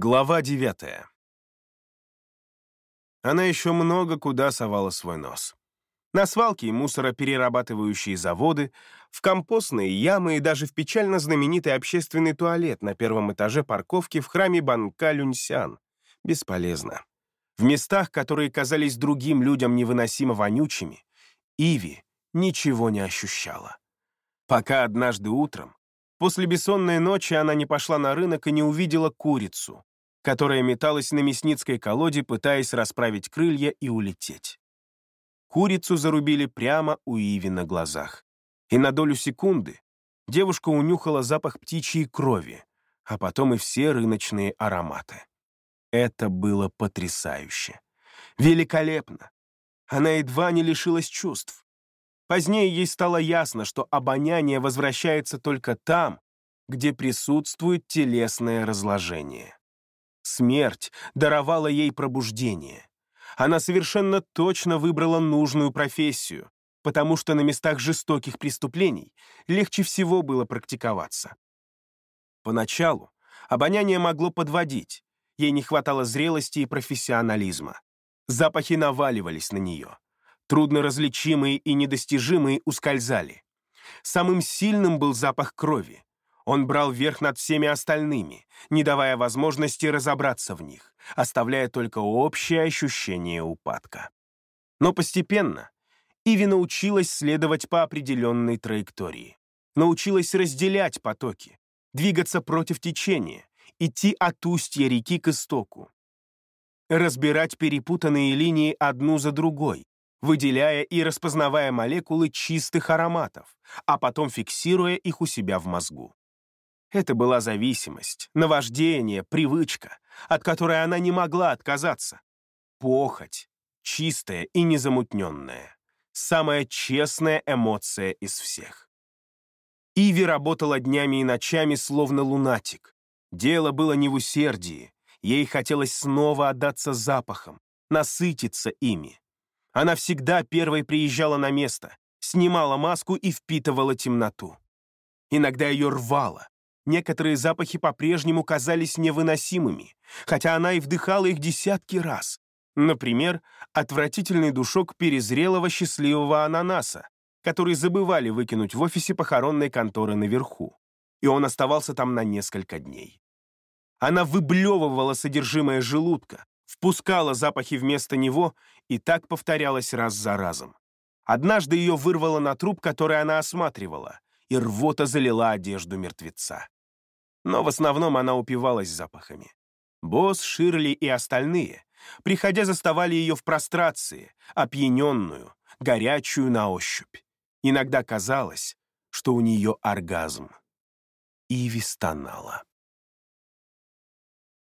Глава девятая. Она еще много куда совала свой нос. На свалки и мусороперерабатывающие заводы, в компостные ямы и даже в печально знаменитый общественный туалет на первом этаже парковки в храме Банка Люньсян. Бесполезно. В местах, которые казались другим людям невыносимо вонючими, Иви ничего не ощущала. Пока однажды утром, После бессонной ночи она не пошла на рынок и не увидела курицу, которая металась на мясницкой колоде, пытаясь расправить крылья и улететь. Курицу зарубили прямо у Иви на глазах. И на долю секунды девушка унюхала запах птичьей крови, а потом и все рыночные ароматы. Это было потрясающе. Великолепно. Она едва не лишилась чувств. Позднее ей стало ясно, что обоняние возвращается только там, где присутствует телесное разложение. Смерть даровала ей пробуждение. Она совершенно точно выбрала нужную профессию, потому что на местах жестоких преступлений легче всего было практиковаться. Поначалу обоняние могло подводить, ей не хватало зрелости и профессионализма. Запахи наваливались на нее трудно различимые и недостижимые ускользали. Самым сильным был запах крови. Он брал верх над всеми остальными, не давая возможности разобраться в них, оставляя только общее ощущение упадка. Но постепенно Иви научилась следовать по определенной траектории. Научилась разделять потоки, двигаться против течения, идти от устья реки к истоку, разбирать перепутанные линии одну за другой, выделяя и распознавая молекулы чистых ароматов, а потом фиксируя их у себя в мозгу. Это была зависимость, наваждение, привычка, от которой она не могла отказаться. Похоть, чистая и незамутненная. Самая честная эмоция из всех. Иви работала днями и ночами, словно лунатик. Дело было не в усердии. Ей хотелось снова отдаться запахам, насытиться ими. Она всегда первой приезжала на место, снимала маску и впитывала темноту. Иногда ее рвало. Некоторые запахи по-прежнему казались невыносимыми, хотя она и вдыхала их десятки раз. Например, отвратительный душок перезрелого счастливого ананаса, который забывали выкинуть в офисе похоронной конторы наверху, и он оставался там на несколько дней. Она выблевывала содержимое желудка, впускала запахи вместо него, и так повторялось раз за разом. Однажды ее вырвало на труп, который она осматривала, и рвота залила одежду мертвеца. Но в основном она упивалась запахами. Босс, Ширли и остальные, приходя, заставали ее в прострации, опьяненную, горячую на ощупь. Иногда казалось, что у нее оргазм. Иви стонала.